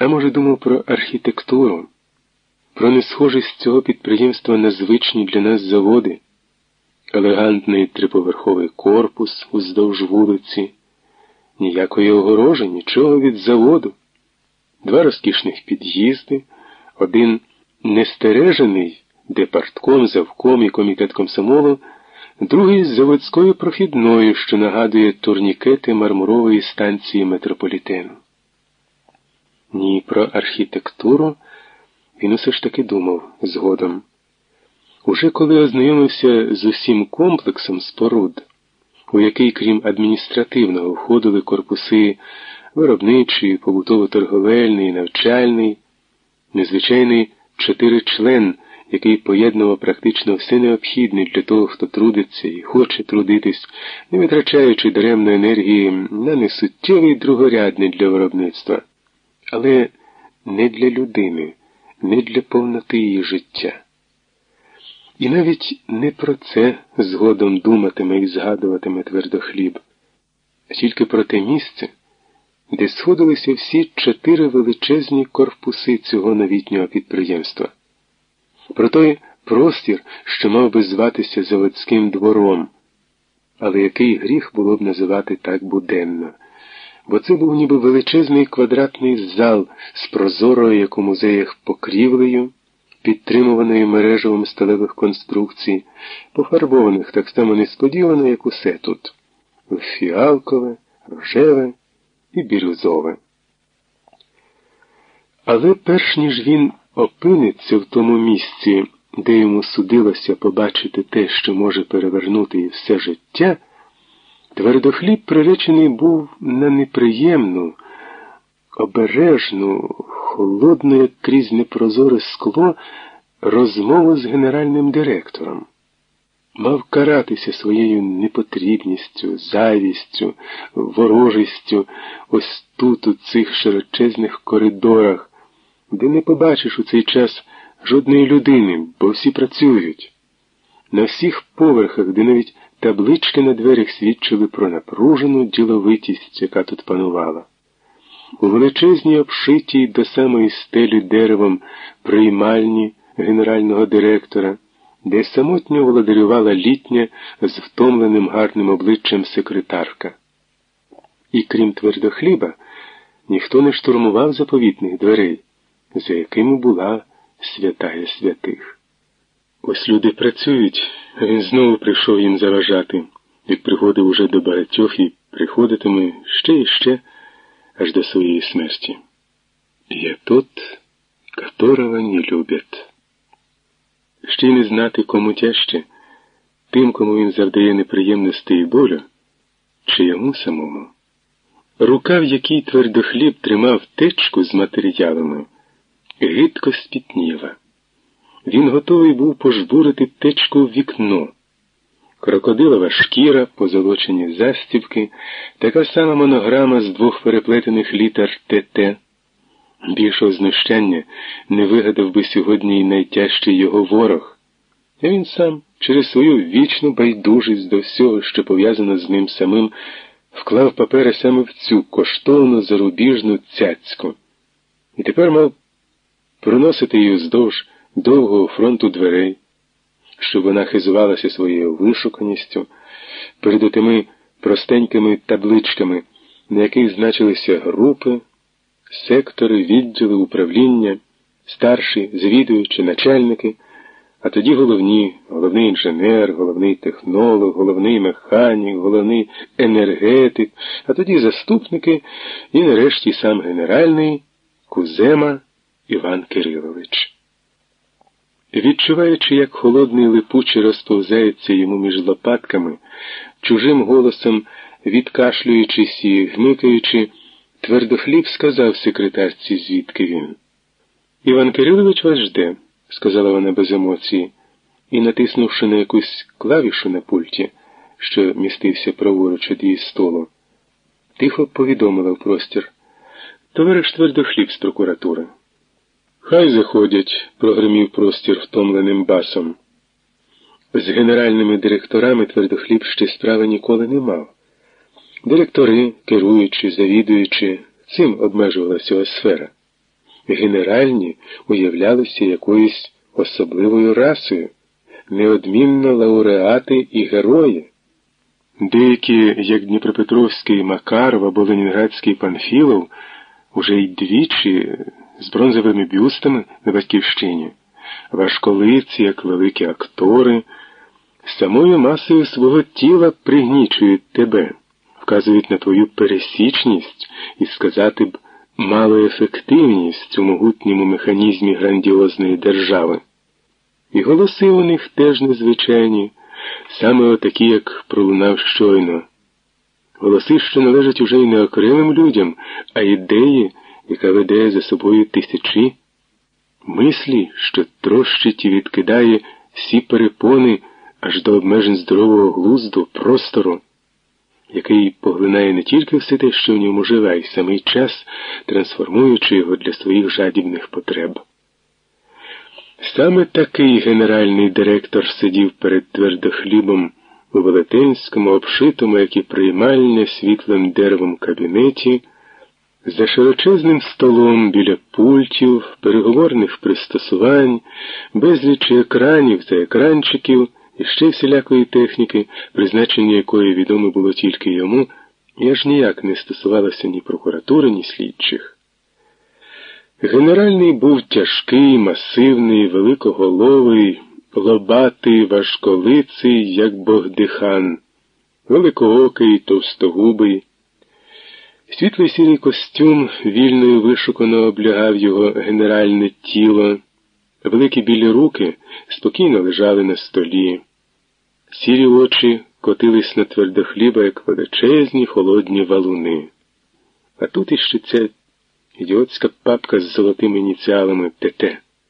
А може, думав про архітектуру, про несхожість цього підприємства на звичні для нас заводи, елегантний триповерховий корпус уздовж вулиці, ніякої огорожі, нічого від заводу, два розкішних під'їзди, один нестережений, де партком, завком і комітет комсомолу, другий з заводською прохідною, що нагадує турнікети мармурової станції метрополітену. Ні, про архітектуру він усе ж таки думав згодом. Уже коли ознайомився з усім комплексом споруд, у який, крім адміністративного, входили корпуси виробничий, побутово-торговельний, навчальний, незвичайний чотиричлен, який поєднував практично все необхідне для того, хто трудиться і хоче трудитись, не витрачаючи даремної енергії на несуттєвий другорядний для виробництва, але не для людини, не для повноти її життя. І навіть не про це згодом думатиме і згадуватиме твердохліб, а тільки про те місце, де сходилися всі чотири величезні корпуси цього новітнього підприємства. Про той простір, що мав би зватися заводським двором, але який гріх було б називати так буденно, бо це був ніби величезний квадратний зал з прозорою, як у музеях, покрівлею, підтримуваною мережевим сталевих конструкцій, пофарбованих так само несподівано, як усе тут, фіалкове, рожеве і бірюзове. Але перш ніж він опиниться в тому місці, де йому судилося побачити те, що може перевернути все життя, твердохліб приречений був на неприємну, обережну, холодну, як крізь непрозоре скло, розмову з генеральним директором. Мав каратися своєю непотрібністю, завістю, ворожістю ось тут, у цих широчезних коридорах де не побачиш у цей час жодної людини, бо всі працюють. На всіх поверхах, де навіть таблички на дверях свідчили про напружену діловитість, яка тут панувала. У величезній обшитій до самої стелі деревом приймальні генерального директора, де самотньо володарювала літня з втомленим гарним обличчям секретарка. І крім твердохліба, ніхто не штурмував заповітних дверей за якими була святая святих. Ось люди працюють, а він знову прийшов їм заважати, як приходив уже до багатьох і приходитиме ще і ще аж до своєї смерті. Я тот, которого не люблять. Ще й не знати, кому тяжче, тим, кому він завдає неприємності і болю, чи йому самому. Рука, в якій твердохліб тримав течку з матеріалами гидко спітніла. Він готовий був пожбурити течку в вікно. Крокодилова шкіра, позолочені застібки, така сама монограма з двох переплетених літер ТТ. Більшого знущання не вигадав би сьогодні й найтяжчий його ворог. А він сам через свою вічну байдужість до всього, що пов'язано з ним самим, вклав папери саме в цю коштовну зарубіжну цяцьку. І тепер мав проносити її вздовж довгого фронту дверей, щоб вона хизувалася своєю вишуканістю перед тими простенькими табличками, на яких значилися групи, сектори, відділи, управління, старші, звідуючі, начальники, а тоді головні, головний інженер, головний технолог, головний механік, головний енергетик, а тоді заступники і нарешті сам генеральний Кузема. Іван Кирилович. Відчуваючи, як холодний липучий розповзається йому між лопатками, чужим голосом, відкашлюючись і гмикаючи, твердохліб сказав секретарці, звідки він. Іван Кирилович вас жде, сказала вона без емоції, і, натиснувши на якусь клавішу на пульті, що містився праворуч від її столу, тихо повідомила в простір. Товариш твердохліб з прокуратури. Хай заходять, прогримів простір втомленим басом. З генеральними директорами твердохліб ще справи ніколи не мав. Директори, керуючи, завідуючи, цим обмежувалася його сфера. генеральні уявлялися якоюсь особливою расою, неодмінно лауреати і герої. Деякі, як Дніпропетровський Макаров або Ленінградський Панфілов, уже й двічі з бронзовими бюстами на батьківщині, важколиці, як великі актори, самою масою свого тіла пригнічують тебе, вказують на твою пересічність і сказати б малоефективність у могутньому механізмі грандіозної держави. І голоси у них теж незвичайні, саме отакі, як пролунав щойно. Голоси, що належать уже й не окремим людям, а ідеї, яка веде за собою тисячі, мислі, що трощить і відкидає всі перепони аж до обмежень здорового глузду, простору, який поглинає не тільки все те, що в ньому живе, й самий час, трансформуючи його для своїх жадібних потреб. Саме такий генеральний директор сидів перед твердохлібом у велетенському, обшитому, як і приймальня світлим деревом кабінеті, за широчезним столом біля пультів, переговорних пристосувань, безлічі екранів та екранчиків і ще всілякої техніки, призначення якої відомо було тільки йому, і аж ніяк не стосувалося ні прокуратури, ні слідчих. Генеральний був тяжкий, масивний, великоголовий, лобатий, важколиций, як богдихан, великоокий, товстогубий. Світлий сірий костюм вільно вишукано облягав його генеральне тіло, великі білі руки спокійно лежали на столі, сірі очі котились на твердохліба, як величезні холодні валуни. А тут іще ця ідіотська папка з золотими ініціалами ТТ.